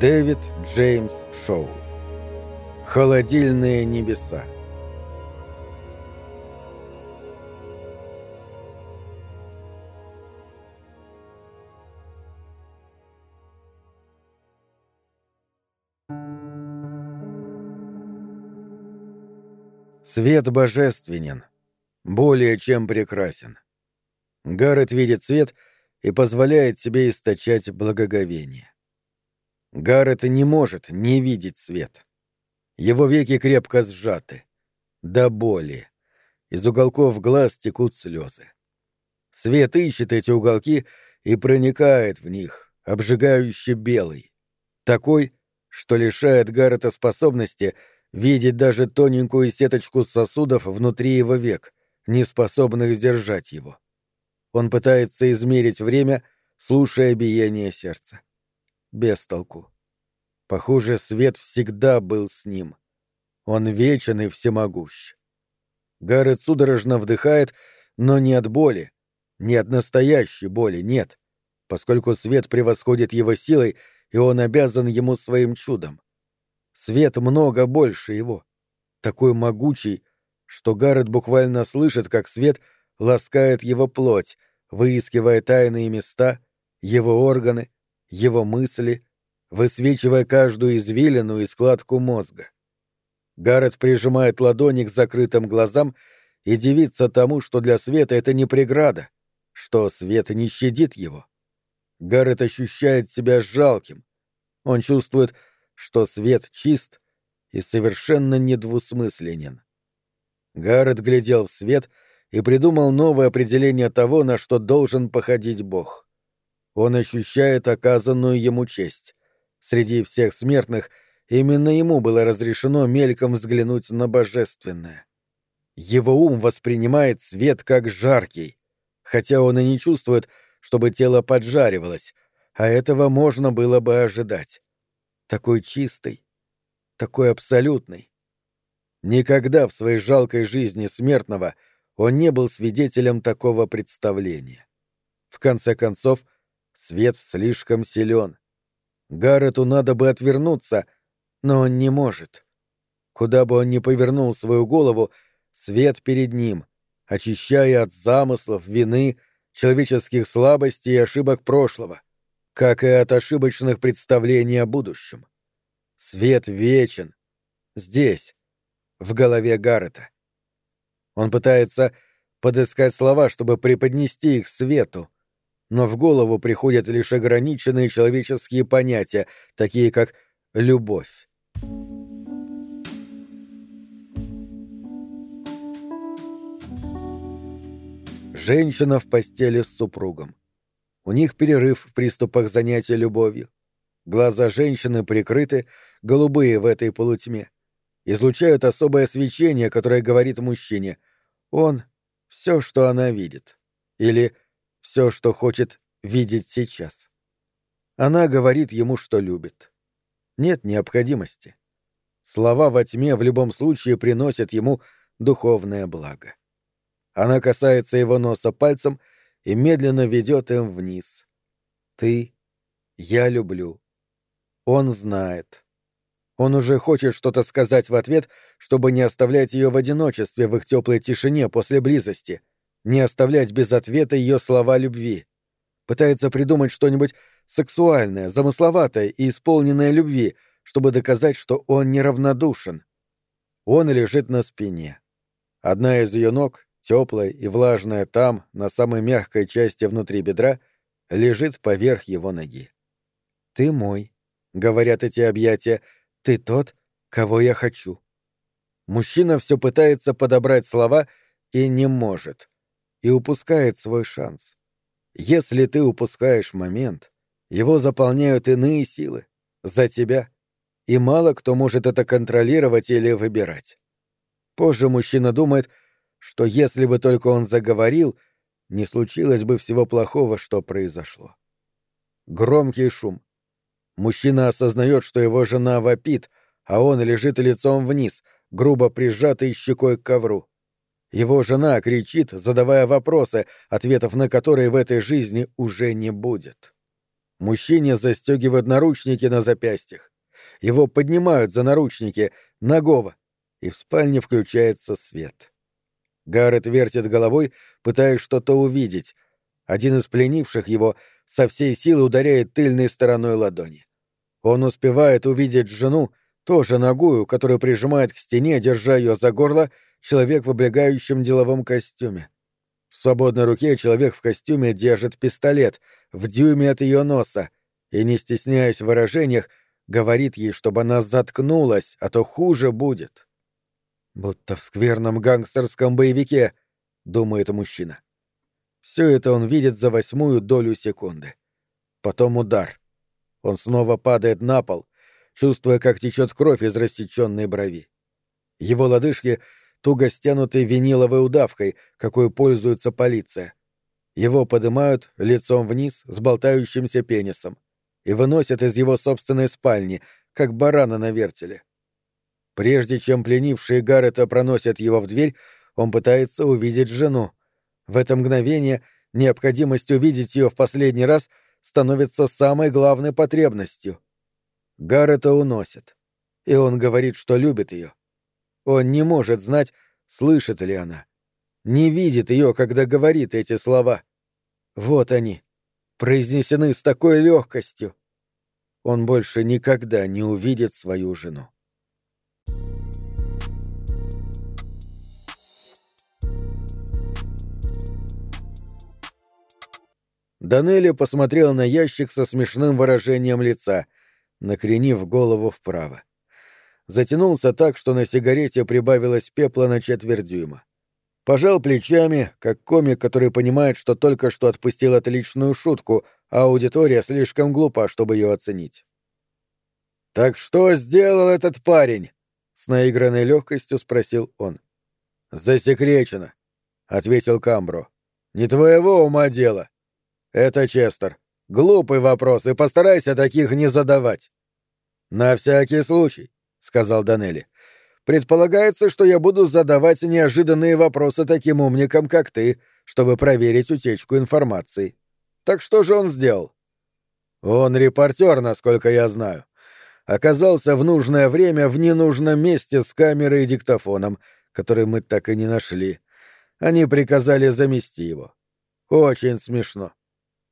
Дэвид Джеймс Шоу. Холодильные небеса. Свет божественен, более чем прекрасен. Гаррет видит свет и позволяет себе источать благоговение. Гаррет не может не видеть свет. Его веки крепко сжаты. До боли. Из уголков глаз текут слезы. Свет ищет эти уголки и проникает в них, обжигающе белый. Такой, что лишает Гаррета способности видеть даже тоненькую сеточку сосудов внутри его век, не способных сдержать его. Он пытается измерить время, слушая биение сердца без толку. Похоже, свет всегда был с ним. Он вечен и всемогущ. Гаррет судорожно вдыхает, но не от боли, не от настоящей боли, нет, поскольку свет превосходит его силой, и он обязан ему своим чудом. Свет много больше его, такой могучий, что Гаррет буквально слышит, как свет ласкает его плоть, выискивая тайные места, его органы, его мысли, высвечивая каждую извилину и складку мозга. Гаррет прижимает ладони к закрытым глазам и дивится тому, что для света это не преграда, что свет не щадит его. Гаррет ощущает себя жалким. Он чувствует, что свет чист и совершенно недвусмысленен. Гаррет глядел в свет и придумал новое определение того, на что должен походить Бог. Он ощущает оказанную ему честь. Среди всех смертных именно ему было разрешено мельком взглянуть на божественное. Его ум воспринимает свет как жаркий, хотя он и не чувствует, чтобы тело поджаривалось, а этого можно было бы ожидать. Такой чистый, такой абсолютный. Никогда в своей жалкой жизни смертного он не был свидетелем такого представления. В конце концов, Свет слишком силен. Гаррету надо бы отвернуться, но он не может. Куда бы он ни повернул свою голову, свет перед ним, очищая от замыслов, вины, человеческих слабостей и ошибок прошлого, как и от ошибочных представлений о будущем. Свет вечен. Здесь, в голове Гаррета. Он пытается подыскать слова, чтобы преподнести их свету, но в голову приходят лишь ограниченные человеческие понятия, такие как «любовь». Женщина в постели с супругом. У них перерыв в приступах занятия любовью. Глаза женщины прикрыты, голубые в этой полутьме. Излучают особое свечение, которое говорит мужчине «он — все, что она видит». Или все, что хочет видеть сейчас. Она говорит ему, что любит. Нет необходимости. Слова во тьме в любом случае приносят ему духовное благо. Она касается его носа пальцем и медленно ведет им вниз. Ты, я люблю. Он знает. Он уже хочет что-то сказать в ответ, чтобы не оставлять ее в одиночестве в их теплой тишине после близости — не оставлять без ответа ее слова любви. Пытается придумать что-нибудь сексуальное, замысловатое и исполненное любви, чтобы доказать, что он неравнодушен. Он лежит на спине. Одна из ее ног, теплая и влажная там, на самой мягкой части внутри бедра, лежит поверх его ноги. «Ты мой», — говорят эти объятия, — «ты тот, кого я хочу». Мужчина все пытается подобрать слова и не может и упускает свой шанс. Если ты упускаешь момент, его заполняют иные силы. За тебя. И мало кто может это контролировать или выбирать. Позже мужчина думает, что если бы только он заговорил, не случилось бы всего плохого, что произошло. Громкий шум. Мужчина осознает, что его жена вопит, а он лежит лицом вниз, грубо прижатый щекой к ковру. Его жена кричит, задавая вопросы, ответов на которые в этой жизни уже не будет. Мужчине застегивают наручники на запястьях. Его поднимают за наручники, нагого, и в спальне включается свет. Гаррет вертит головой, пытаясь что-то увидеть. Один из пленивших его со всей силы ударяет тыльной стороной ладони. Он успевает увидеть жену, тоже ногую, которую прижимает к стене, держа ее за горло, человек в облегающем деловом костюме. В свободной руке человек в костюме держит пистолет в дюйме от ее носа и, не стесняясь в выражениях, говорит ей, чтобы она заткнулась, а то хуже будет. Будто в скверном гангстерском боевике, думает мужчина. Все это он видит за восьмую долю секунды. Потом удар. Он снова падает на пол, чувствуя, как течет кровь из рассеченной брови. Его лодыжки туго стянуты виниловой удавкой, какой пользуется полиция. Его поднимают лицом вниз с болтающимся пенисом и выносят из его собственной спальни, как барана на вертеле. Прежде чем пленившие Гаррета проносят его в дверь, он пытается увидеть жену. В это мгновение необходимость увидеть ее в последний раз становится самой главной потребностью. Гаррета уносят, и он говорит, что любит ее. Он не может знать, слышит ли она. Не видит ее, когда говорит эти слова. Вот они, произнесены с такой легкостью. Он больше никогда не увидит свою жену. Данелли посмотрел на ящик со смешным выражением лица, накренив голову вправо. Затянулся так, что на сигарете прибавилось пепла на четверть дюйма. Пожал плечами, как комик, который понимает, что только что отпустил отличную шутку, а аудитория слишком глупа, чтобы ее оценить. «Так что сделал этот парень?» — с наигранной легкостью спросил он. «Засекречено», — ответил Камбро. «Не твоего ума дело. «Это Честер. Глупый вопрос, и постарайся таких не задавать». «На всякий случай», — сказал Данелли. «Предполагается, что я буду задавать неожиданные вопросы таким умникам, как ты, чтобы проверить утечку информации. Так что же он сделал?» «Он репортер, насколько я знаю. Оказался в нужное время в ненужном месте с камерой и диктофоном, который мы так и не нашли. Они приказали замести его. Очень смешно.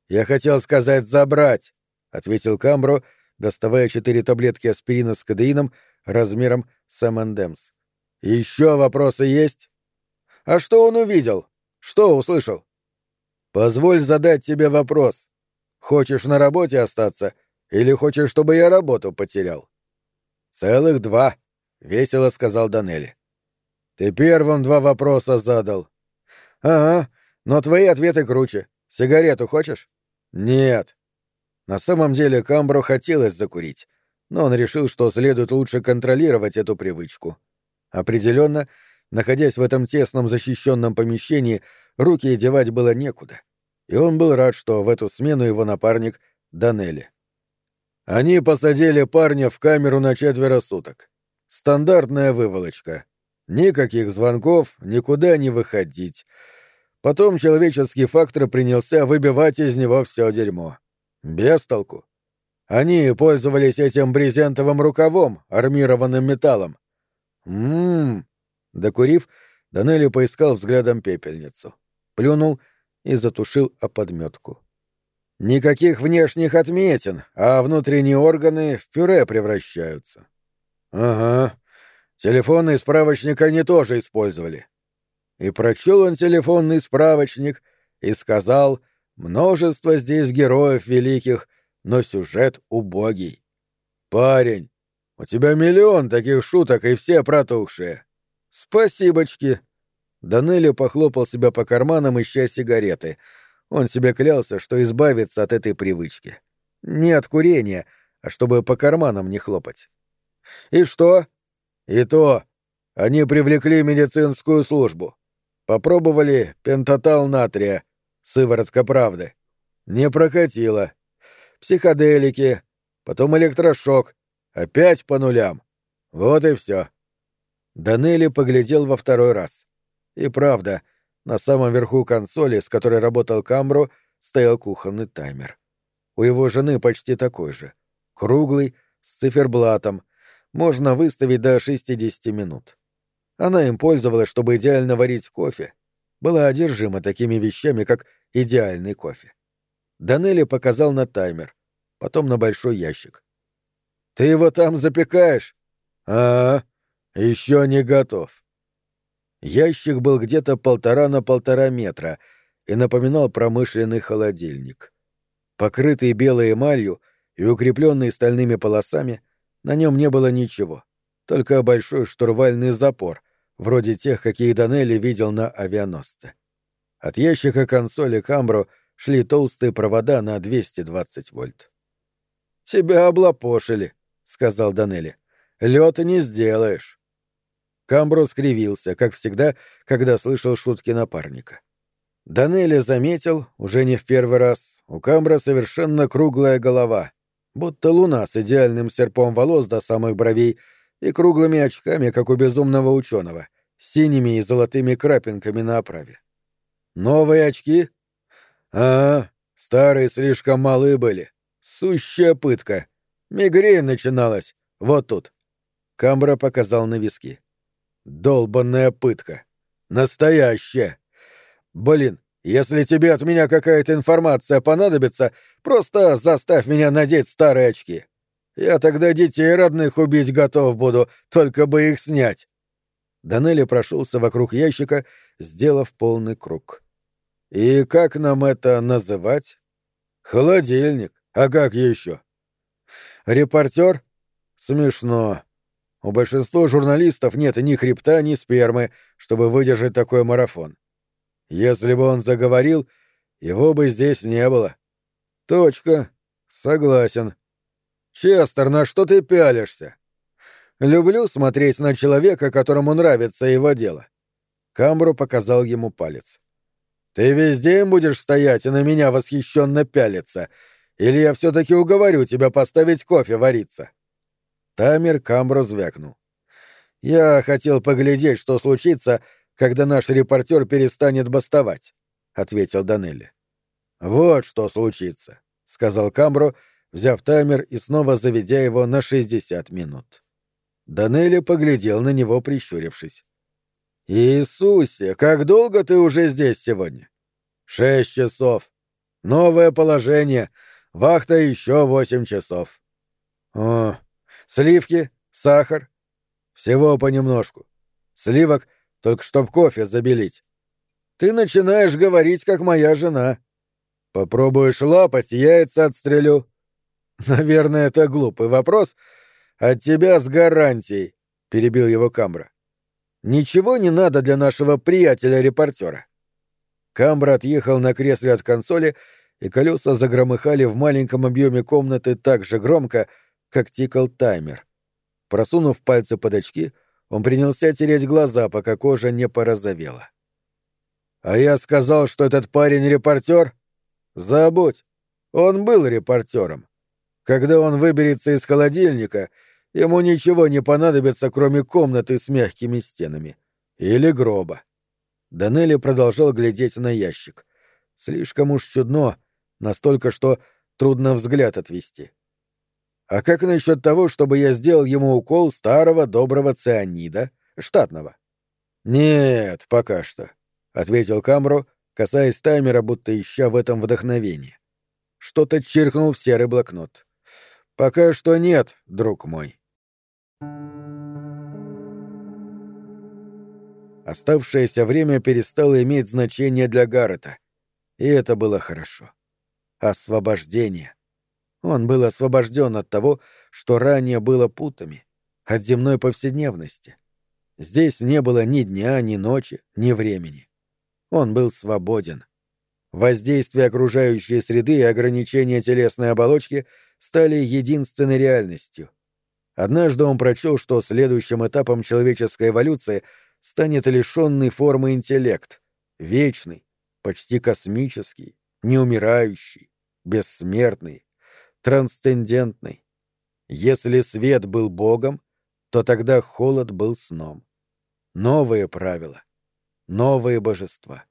«Я хотел сказать забрать», — ответил Камбро, доставая четыре таблетки аспирина с кадеином размером с M&M's. «Еще вопросы есть?» «А что он увидел? Что услышал?» «Позволь задать тебе вопрос. Хочешь на работе остаться или хочешь, чтобы я работу потерял?» «Целых два», — весело сказал Данелли. «Ты первым два вопроса задал». «Ага, но твои ответы круче. Сигарету хочешь?» «Нет». На самом деле Камбро хотелось закурить, но он решил, что следует лучше контролировать эту привычку. Определенно, находясь в этом тесном защищенном помещении, руки девать было некуда. И он был рад, что в эту смену его напарник — Данелли. Они посадили парня в камеру на четверо суток. Стандартная выволочка. Никаких звонков, никуда не выходить. Потом человеческий фактор принялся выбивать из него все дерьмо. Без толку. Они пользовались этим брезентовым рукавом, армированным металлом. Ммм. Докурив, Данелли поискал взглядом пепельницу. Плюнул и затушил о подметку. Никаких внешних отметин, а внутренние органы в пюре превращаются. Ага. Телефонный справочник они тоже использовали и прочел он телефонный справочник и сказал «Множество здесь героев великих, но сюжет убогий». «Парень, у тебя миллион таких шуток и все протухшие». «Спасибочки». Данелли похлопал себя по карманам, ища сигареты. Он себе клялся, что избавится от этой привычки. Не от курения, а чтобы по карманам не хлопать. «И что?» «И то. Они привлекли медицинскую службу. Попробовали пентатал натрия, сыворотка правды. Не прокатило. Психоделики, потом электрошок, опять по нулям. Вот и все. Данелли поглядел во второй раз. И правда, на самом верху консоли, с которой работал Камбро, стоял кухонный таймер. у его жены почти такой же. Круглый, с циферблатом. Можно выставить до 60 минут. Она им пользовалась, чтобы идеально варить кофе. Была одержима такими вещами, как идеальный кофе. Данелли показал на таймер, потом на большой ящик. «Ты его там запекаешь?» «А, еще не готов». Ящик был где-то полтора на полтора метра и напоминал промышленный холодильник. Покрытый белой эмалью и укрепленный стальными полосами, на нем не было ничего, только большой штурвальный запор, вроде тех, какие Данелли видел на авианосце. От ящика консоли Камбро шли толстые провода на 220 вольт. «Тебя облапошили», — сказал Данелли. «Лёд не сделаешь». Камбро скривился, как всегда, когда слышал шутки напарника. Данелли заметил, уже не в первый раз, у Камбра совершенно круглая голова, будто луна с идеальным серпом волос до самых бровей и круглыми очками, как у безумного ученого, синими и золотыми крапинками на оправе. «Новые очки?» «А, старые слишком малы были. Сущая пытка. Мигрень начиналась. Вот тут». Камбра показал на виски. «Долбанная пытка. Настоящая. Блин, если тебе от меня какая-то информация понадобится, просто заставь меня надеть старые очки. Я тогда детей родных убить готов буду, только бы их снять. Данелли прошелся вокруг ящика, сделав полный круг. И как нам это называть? Холодильник. А как еще? Репортер? Смешно. У большинства журналистов нет ни хребта, ни спермы, чтобы выдержать такой марафон. Если бы он заговорил, его бы здесь не было. Точка. Согласен. Честер, на что ты пялишься? Люблю смотреть на человека, которому нравится его дело. Камбру показал ему палец. Ты весь день будешь стоять и на меня восхищенно пялиться, или я все-таки уговорю тебя поставить кофе вариться. Тамер Камбро звякнул. Я хотел поглядеть, что случится, когда наш репортер перестанет бастовать, ответил Данелли. Вот что случится, сказал Камбро, взяв таймер и снова заведя его на 60 минут. Данелли поглядел на него, прищурившись. «Иисусе, как долго ты уже здесь сегодня?» «Шесть часов. Новое положение. Вахта еще восемь часов». «О, сливки, сахар?» «Всего понемножку. Сливок только чтоб кофе забелить. Ты начинаешь говорить, как моя жена. Попробуешь лапать, яйца отстрелю. Наверное, это глупый вопрос. От тебя с гарантией, — перебил его Камбра. Ничего не надо для нашего приятеля-репортера. Камбра отъехал на кресле от консоли, и колеса загромыхали в маленьком объеме комнаты так же громко, как тикал таймер. Просунув пальцы под очки, он принялся тереть глаза, пока кожа не порозовела. «А я сказал, что этот парень репортер? Забудь. Он был репортером. Когда он выберется из холодильника, ему ничего не понадобится, кроме комнаты с мягкими стенами. Или гроба». Данелли продолжал глядеть на ящик. Слишком уж чудно, настолько, что трудно взгляд отвести. А как насчет того, чтобы я сделал ему укол старого доброго цианида, штатного? Нет, пока что, ответил Камро, касаясь таймера, будто ища в этом вдохновение. Что-то чиркнул в серый блокнот. Пока что нет, друг мой. Оставшееся время перестало иметь значение для Гаррета, и это было хорошо. Освобождение. Он был освобожден от того, что ранее было путами, от земной повседневности. Здесь не было ни дня, ни ночи, ни времени. Он был свободен. Воздействие окружающей среды и ограничения телесной оболочки стали единственной реальностью. Однажды он прочел, что следующим этапом человеческой эволюции станет лишенный формы интеллект, вечный, почти космический, неумирающий, бессмертный, трансцендентный. Если свет был Богом, то тогда холод был сном. Новые правила, новые божества.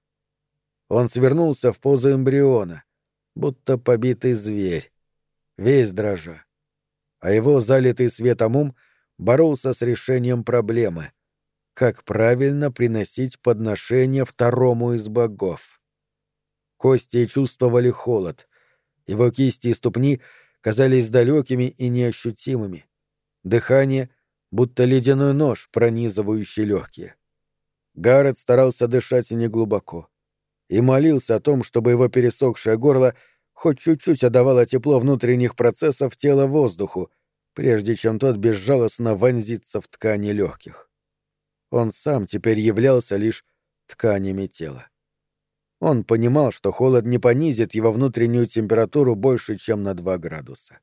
Он свернулся в позу эмбриона, будто побитый зверь. весь дрожа. А его залитый светом ум боролся с решением проблемы — как правильно приносить подношение второму из богов. Кости чувствовали холод. Его кисти и ступни казались далекими и неощутимыми. Дыхание — будто ледяной нож, пронизывающий легкие. Гаррет старался дышать неглубоко и молился о том, чтобы его пересохшее горло хоть чуть-чуть отдавало тепло внутренних процессов тела воздуху, прежде чем тот безжалостно вонзится в ткани легких. Он сам теперь являлся лишь тканями тела. Он понимал, что холод не понизит его внутреннюю температуру больше, чем на 2 градуса.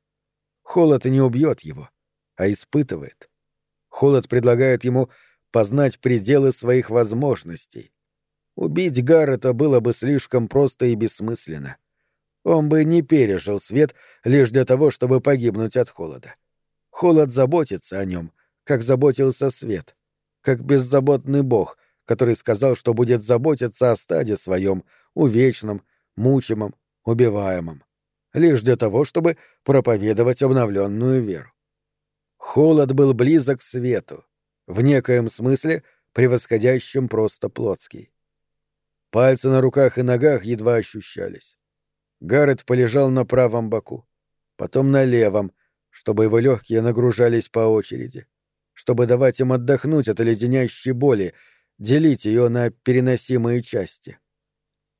Холод не убьет его, а испытывает. Холод предлагает ему познать пределы своих возможностей. Убить Гаррета было бы слишком просто и бессмысленно. Он бы не пережил свет лишь для того, чтобы погибнуть от холода. Холод заботится о нем, как заботился свет, как беззаботный бог, который сказал, что будет заботиться о стаде своем, увечном, мучимом, убиваемом, лишь для того, чтобы проповедовать обновленную веру. Холод был близок к свету, в некоем смысле превосходящем просто плотский. Пальцы на руках и ногах едва ощущались. Гаррет полежал на правом боку, потом на левом, чтобы его легкие нагружались по очереди, чтобы давать им отдохнуть от леденящей боли, делить ее на переносимые части.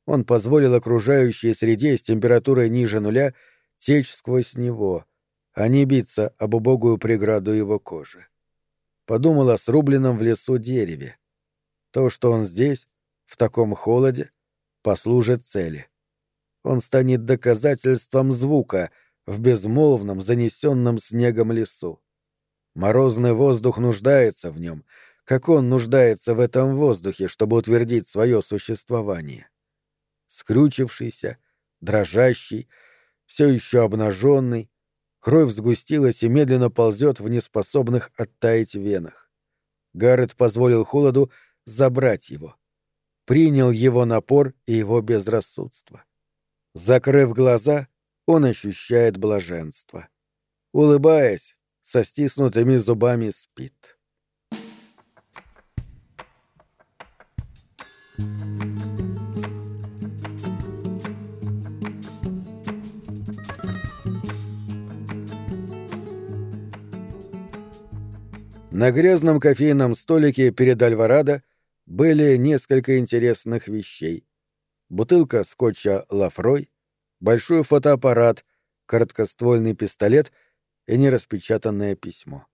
Он позволил окружающей среде с температурой ниже нуля течь сквозь него, а не биться об убогую преграду его кожи. Подумал о срубленном в лесу дереве. То, что он здесь, в таком холоде, послужит цели. Он станет доказательством звука — в безмолвном, занесенном снегом лесу. Морозный воздух нуждается в нем, как он нуждается в этом воздухе, чтобы утвердить свое существование. Скрючившийся, дрожащий, все еще обнаженный, кровь сгустилась и медленно ползет в неспособных оттаять венах. Гаррет позволил холоду забрать его. Принял его напор и его безрассудство. Закрыв глаза, он ощущает блаженство. Улыбаясь, со стиснутыми зубами спит. На грязном кофейном столике перед Альварадо были несколько интересных вещей. Бутылка скотча «Лафрой», большой фотоаппарат, короткоствольный пистолет и нераспечатанное письмо.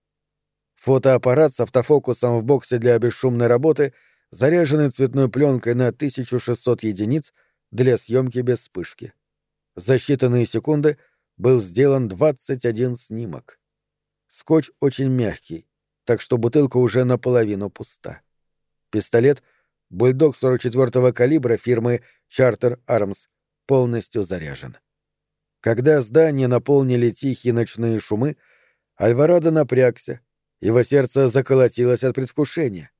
Фотоаппарат с автофокусом в боксе для бесшумной работы, заряженный цветной пленкой на 1600 единиц для съемки без вспышки. За считанные секунды был сделан 21 снимок. Скотч очень мягкий, так что бутылка уже наполовину пуста. Пистолет — бульдог 44-го калибра фирмы Charter Arms полностью заряжен. Когда здание наполнили тихие ночные шумы, Альварадо напрягся, его сердце заколотилось от предвкушения.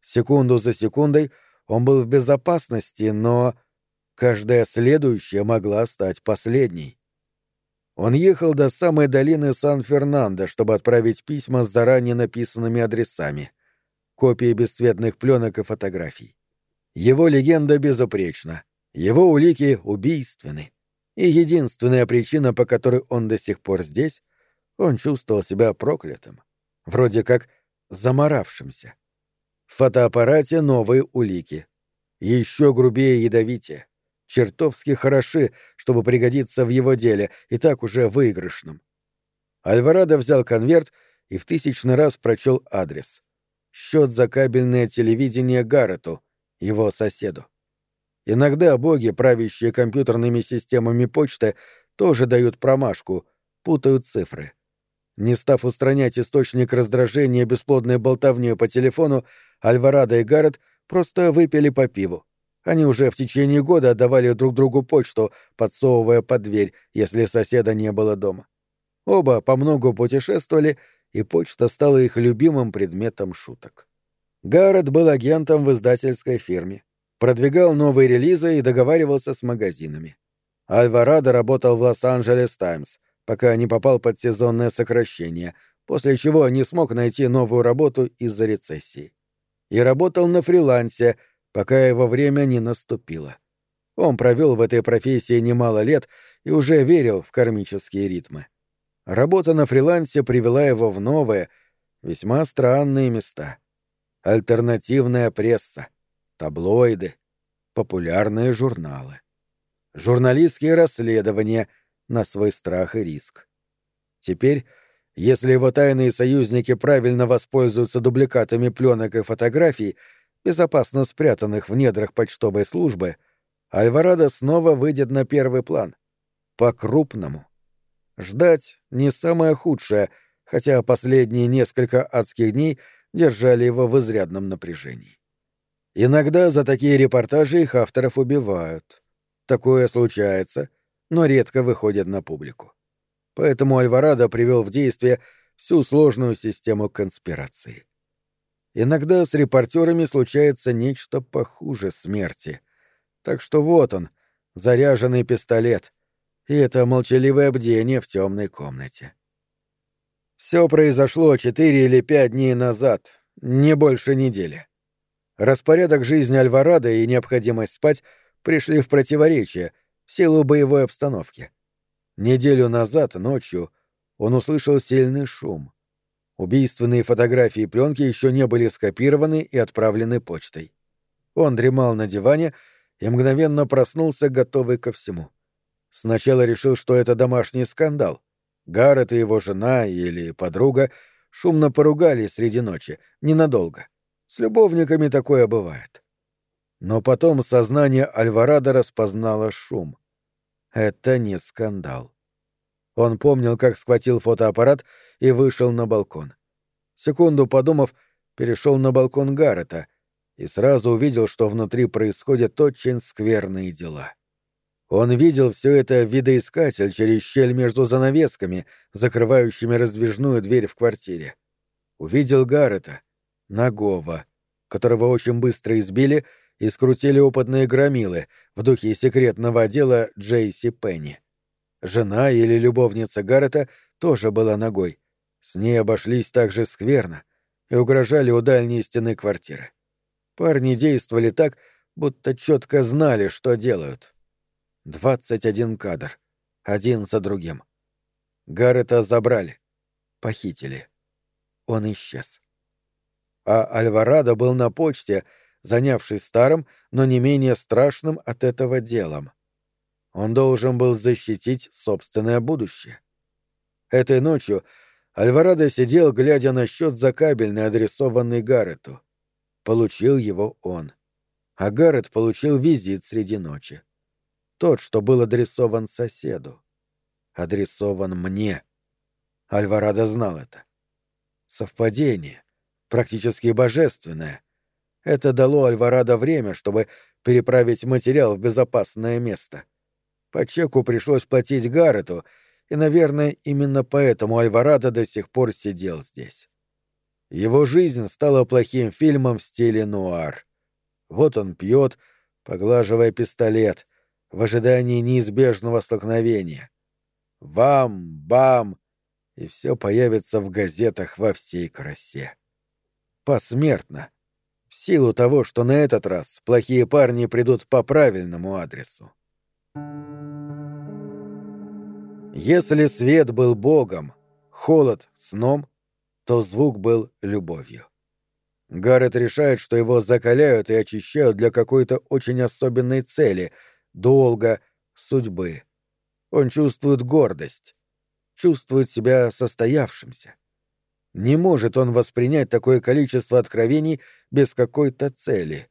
Секунду за секундой он был в безопасности, но каждая следующая могла стать последней. Он ехал до самой долины Сан-Фернандо, чтобы отправить письма с заранее написанными адресами, копии бесцветных пленок и фотографий. Его легенда безупречна. Его улики убийственны. И единственная причина, по которой он до сих пор здесь, он чувствовал себя проклятым. Вроде как заморавшимся. В фотоаппарате новые улики. Еще грубее и ядовитее. Чертовски хороши, чтобы пригодиться в его деле, и так уже выигрышном. Альварадо взял конверт и в тысячный раз прочел адрес. Счет за кабельное телевидение Гаррету, его соседу. Иногда боги, правящие компьютерными системами почты, тоже дают промашку, путают цифры. Не став устранять источник раздражения бесплодной болтовней по телефону, Альварадо и Гаррет просто выпили по пиву. Они уже в течение года отдавали друг другу почту, подсовывая под дверь, если соседа не было дома. Оба по многу путешествовали, и почта стала их любимым предметом шуток. Гаррет был агентом в издательской фирме продвигал новые релизы и договаривался с магазинами. Альварадо работал в Лос-Анджелес Таймс, пока не попал под сезонное сокращение, после чего не смог найти новую работу из-за рецессии. И работал на фрилансе, пока его время не наступило. Он провел в этой профессии немало лет и уже верил в кармические ритмы. Работа на фрилансе привела его в новые, весьма странные места. Альтернативная пресса, таблоиды, популярные журналы. Журналистские расследования на свой страх и риск. Теперь, если его тайные союзники правильно воспользуются дубликатами пленок и фотографий, безопасно спрятанных в недрах почтовой службы, Альварадо снова выйдет на первый план. По-крупному. Ждать не самое худшее, хотя последние несколько адских дней держали его в изрядном напряжении. Иногда за такие репортажи их авторов убивают. Такое случается, но редко выходит на публику. Поэтому Альварадо привел в действие всю сложную систему конспирации. Иногда с репортерами случается нечто похуже смерти. Так что вот он, заряженный пистолет, и это молчаливое бдение в темной комнате. Все произошло четыре или пять дней назад, не больше недели. Распорядок жизни Альварадо и необходимость спать пришли в противоречие в силу боевой обстановки. Неделю назад, ночью, он услышал сильный шум. Убийственные фотографии и пленки еще не были скопированы и отправлены почтой. Он дремал на диване и мгновенно проснулся, готовый ко всему. Сначала решил, что это домашний скандал. Гаррет и его жена или подруга шумно поругались среди ночи, ненадолго. С любовниками такое бывает. Но потом сознание Альварадо распознало шум. Это не скандал. Он помнил, как схватил фотоаппарат и вышел на балкон. Секунду подумав, перешел на балкон Гаррета и сразу увидел, что внутри происходят очень скверные дела. Он видел все это видоискатель через щель между занавесками, закрывающими раздвижную дверь в квартире. Увидел Гаррета, нагого, которого очень быстро избили и скрутили опытные громилы в духе секретного отдела Джейси Пенни. Жена или любовница Гаррета тоже была ногой. С ней обошлись также скверно и угрожали у дальней стены квартиры. Парни действовали так, будто четко знали, что делают. Двадцать один кадр. Один за другим. Гаррета забрали. Похитили. Он исчез. А Альварадо был на почте, занявшись старым, но не менее страшным от этого делом. Он должен был защитить собственное будущее. Этой ночью Альварадо сидел, глядя на счет за кабельный, адресованный Гаррету. Получил его он. А Гаррет получил визит среди ночи. Тот, что был адресован соседу. Адресован мне. Альварадо знал это. Совпадение. Практически божественное. Это дало Альварадо время, чтобы переправить материал в безопасное место. По чеку пришлось платить Гаррету, и, наверное, именно поэтому Альварадо до сих пор сидел здесь. Его жизнь стала плохим фильмом в стиле нуар. Вот он пьет, поглаживая пистолет, в ожидании неизбежного столкновения. Вам, бам, и все появится в газетах во всей красе. Посмертно. В силу того, что на этот раз плохие парни придут по правильному адресу. Если свет был Богом, холод — сном, то звук был любовью. Гаррет решает, что его закаляют и очищают для какой-то очень особенной цели, долга, судьбы. Он чувствует гордость, чувствует себя состоявшимся. Не может он воспринять такое количество откровений без какой-то цели.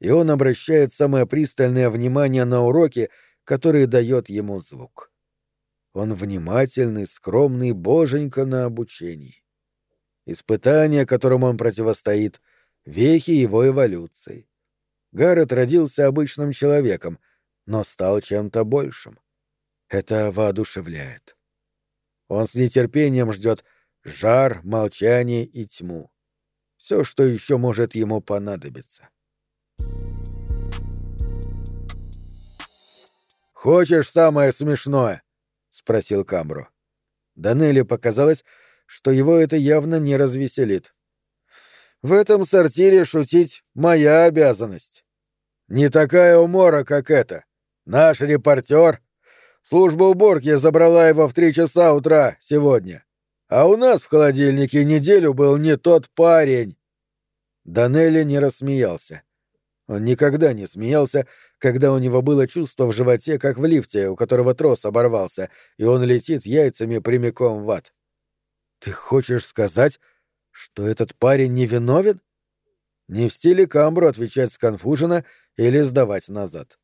И он обращает самое пристальное внимание на уроки, которые дает ему звук. Он внимательный, скромный, боженька на обучении. Испытания, которым он противостоит, вехи его эволюции. Гаррет родился обычным человеком, но стал чем-то большим. Это воодушевляет. Он с нетерпением ждет жар, молчание и тьму. Все, что еще может ему понадобиться. «Хочешь самое смешное?» спросил Камбро. Данелли показалось, что его это явно не развеселит. В этом сортире шутить моя обязанность. Не такая умора, как это. Наш репортер. Служба уборки забрала его в три часа утра сегодня. А у нас в холодильнике неделю был не тот парень. Данелли не рассмеялся. Он никогда не смеялся, когда у него было чувство в животе, как в лифте, у которого трос оборвался, и он летит яйцами прямиком в ад. «Ты хочешь сказать, что этот парень невиновен?» Не в стиле Камбру отвечать сконфуженно или сдавать назад.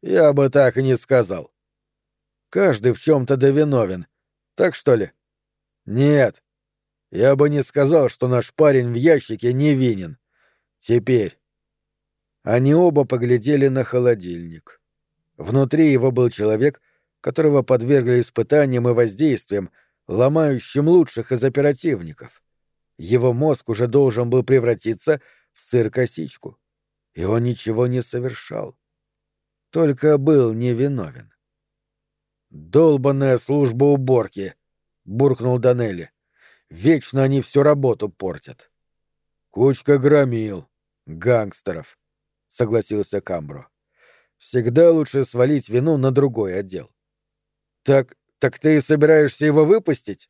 «Я бы так и не сказал. Каждый в чем-то довиновен. Так что ли?» «Нет. Я бы не сказал, что наш парень в ящике невинен. Теперь, они оба поглядели на холодильник. Внутри его был человек, которого подвергли испытаниям и воздействиям, ломающим лучших из оперативников. Его мозг уже должен был превратиться в сыр-косичку. И он ничего не совершал. Только был невиновен. «Долбанная служба уборки!» — буркнул Данелли. «Вечно они всю работу портят». «Кучка громил, гангстеров», согласился Камбро. Всегда лучше свалить вину на другой отдел. Так, так ты собираешься его выпустить?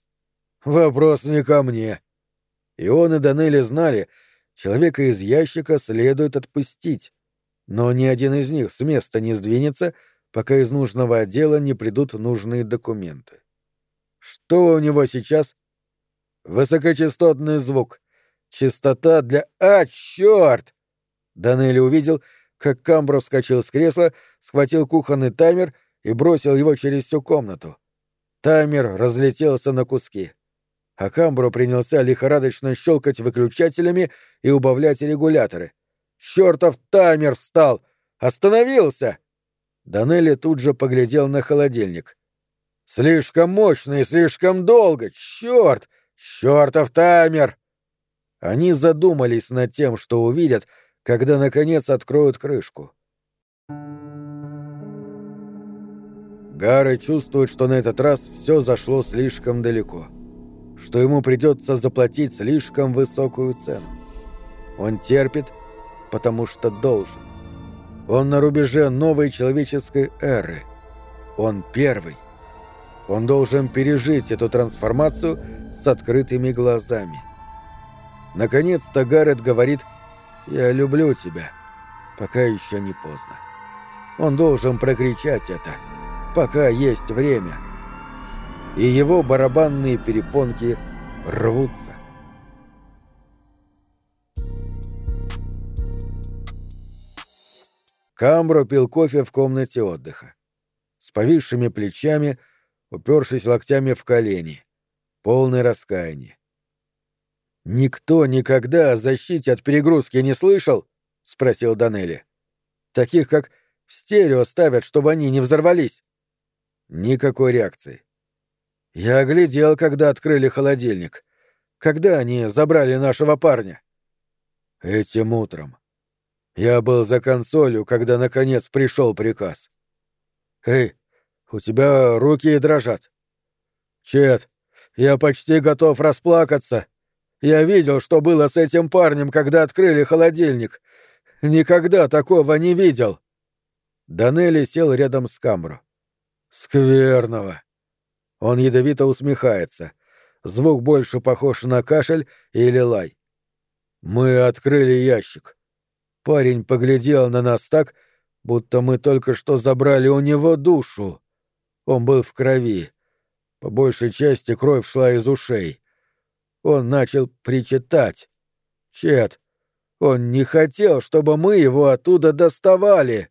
Вопрос не ко мне. И он и Данелли знали, человека из ящика следует отпустить. Но ни один из них с места не сдвинется, пока из нужного отдела не придут нужные документы. Что у него сейчас? Высокочастотный звук. Частота для... А, черт! Данелли увидел, как Камбро вскочил с кресла, схватил кухонный таймер и бросил его через всю комнату. Таймер разлетелся на куски. А Камбро принялся лихорадочно щелкать выключателями и убавлять регуляторы. «Чёртов таймер встал! Остановился!» Данелли тут же поглядел на холодильник. «Слишком мощно и слишком долго! Чёрт! Чёртов таймер!» Они задумались над тем, что увидят, — когда, наконец, откроют крышку. Гары чувствует, что на этот раз все зашло слишком далеко, что ему придется заплатить слишком высокую цену. Он терпит, потому что должен. Он на рубеже новой человеческой эры. Он первый. Он должен пережить эту трансформацию с открытыми глазами. Наконец-то Гаррет говорит – «Я люблю тебя, пока еще не поздно». Он должен прокричать это, пока есть время. И его барабанные перепонки рвутся. Камбро пил кофе в комнате отдыха. С повисшими плечами, упершись локтями в колени. Полное раскаяние. «Никто никогда о защите от перегрузки не слышал?» — спросил Данелли. «Таких, как в стерео ставят, чтобы они не взорвались». Никакой реакции. Я оглядел, когда открыли холодильник. Когда они забрали нашего парня? Этим утром. Я был за консолью, когда наконец пришел приказ. Эй, у тебя руки дрожат. Чет, я почти готов расплакаться. Я видел, что было с этим парнем, когда открыли холодильник. Никогда такого не видел. Данелли сел рядом с Камбро. Скверного. Он ядовито усмехается. Звук больше похож на кашель или лай. Мы открыли ящик. Парень поглядел на нас так, будто мы только что забрали у него душу. Он был в крови. По большей части кровь шла из ушей он начал причитать. Чет, он не хотел, чтобы мы его оттуда доставали.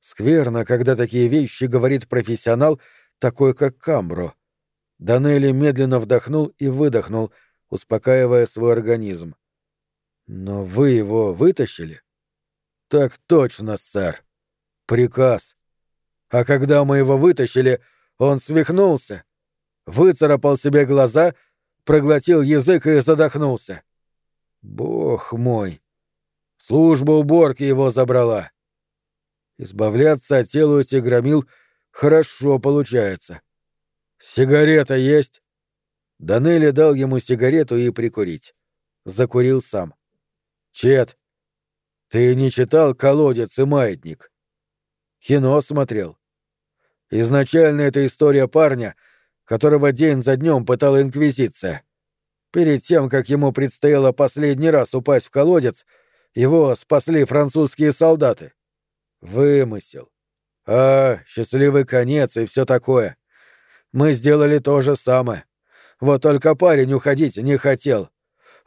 Скверно, когда такие вещи говорит профессионал, такой как Камбро. Данелли медленно вдохнул и выдохнул, успокаивая свой организм. Но вы его вытащили? Так точно, сэр. Приказ. А когда мы его вытащили, он свихнулся, выцарапал себе глаза — проглотил язык и задохнулся. Бог мой! Служба уборки его забрала. Избавляться от тела этих громил Хорошо получается. Сигарета есть? Данелли дал ему сигарету и прикурить. Закурил сам. Чет, ты не читал «Колодец» и «Маятник»? Кино смотрел. Изначально это история парня, которого день за днем пытала Инквизиция. Перед тем, как ему предстояло последний раз упасть в колодец, его спасли французские солдаты. Вымысел. А, счастливый конец и все такое. Мы сделали то же самое. Вот только парень уходить не хотел.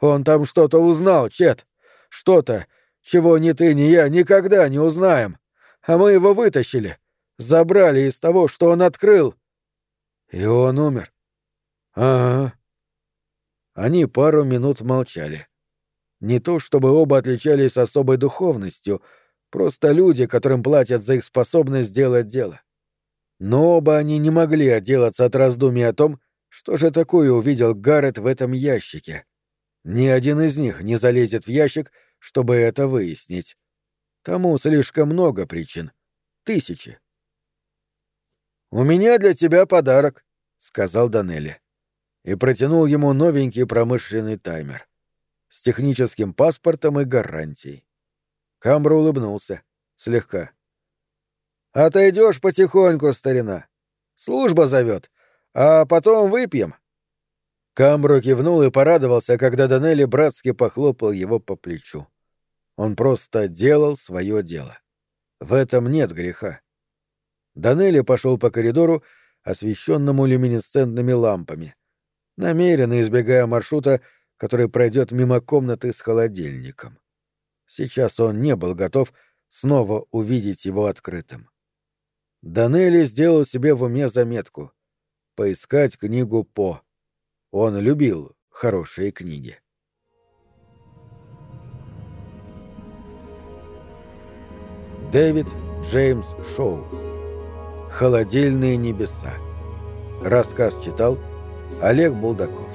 Он там что-то узнал, Чет. Что-то, чего ни ты, ни я никогда не узнаем. А мы его вытащили. Забрали из того, что он открыл. И он умер. Ага. Они пару минут молчали. Не то чтобы оба отличались особой духовностью, просто люди, которым платят за их способность сделать дело. Но оба они не могли отделаться от раздумий о том, что же такое увидел Гаррет в этом ящике. Ни один из них не залезет в ящик, чтобы это выяснить. Тому слишком много причин. Тысячи. «У меня для тебя подарок», — сказал Данелли. И протянул ему новенький промышленный таймер. С техническим паспортом и гарантией. Камбра улыбнулся. Слегка. «Отойдешь потихоньку, старина. Служба зовет. А потом выпьем». Камбро кивнул и порадовался, когда Данелли братски похлопал его по плечу. Он просто делал свое дело. В этом нет греха. Данелли пошел по коридору, освещенному люминесцентными лампами, намеренно избегая маршрута, который пройдет мимо комнаты с холодильником. Сейчас он не был готов снова увидеть его открытым. Данелли сделал себе в уме заметку — поискать книгу По. Он любил хорошие книги. Дэвид Джеймс Шоу. Холодильные небеса. Рассказ читал Олег Булдаков.